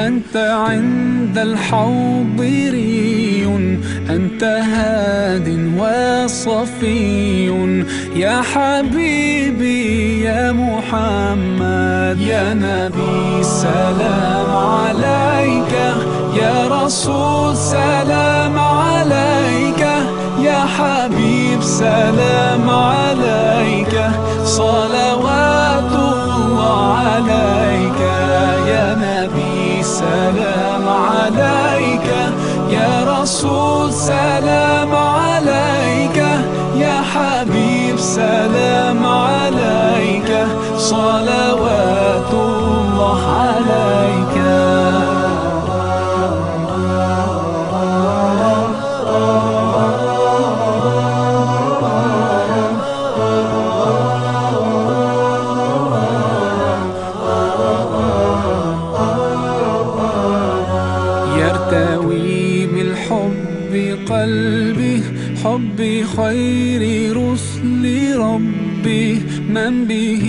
أنت عند الحوض ري أنت هاد وصفي. يا حبيبي يا محمد يا نبي سلام عليك. يا رسول سلام عليك. يا حبيب سلام عليك. يا رسول سلام عليك يا حبيب سلام عليك صلوات الله قلبي حب خير رسل ربي. من به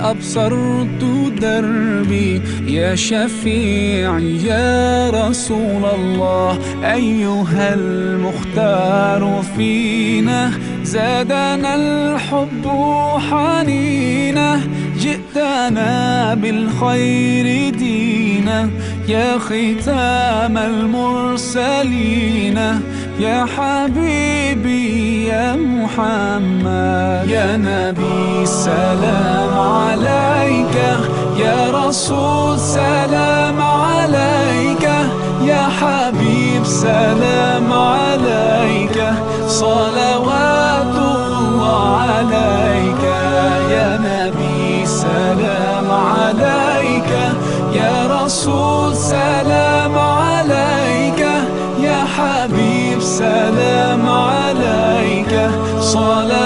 أبصرت دربي. يا شفيعي يا رسول الله أيها المختار فينا. زادنا الحب حنينا. جئتنا بالخير دينا. يا ختام المرسلين يا حبيبي يا محمد يا نبي سلام عليك يا رسول عليك